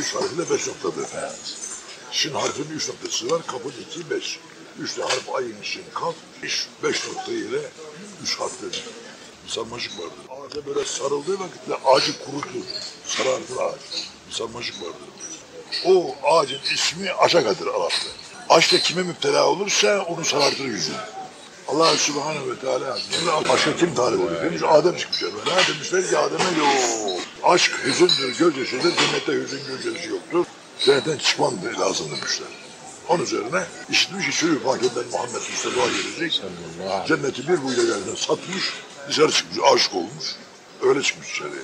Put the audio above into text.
Üç harfiyle beş noktadır. Şin harfinin üç noktası var. Kapın iki, beş. Üçte harf ayın şin kaf. Beş, beş nokta ile üç harfleri. Sarmaşık vardır. Ağaca böyle sarıldığı vakitte ağacı kurutur. Sarartır ağaç. Sarmaşık vardır. O ağacın ismi Aşakadır Arap'ta. Aşk da kime müptela olursa onu sarartır yüzünü. Allah Subhanahu ve Teala bunu aşka kim talip oluyor? Demiş Adem çıkmış evvela. Demişler ki Adem'e yok. Aşk hüzündür, gözyaşıdır. Cennette hüzün gözyaşı yoktur. Cennetten çıkman lazım demişler. Onun üzerine işitmiş ki çocuk fakirden Muhammed Mustafa gelecek. Cenneti bir buyla yerden satmış, dışarı çıkmış, aşık olmuş. Öyle çıkmış içeriye.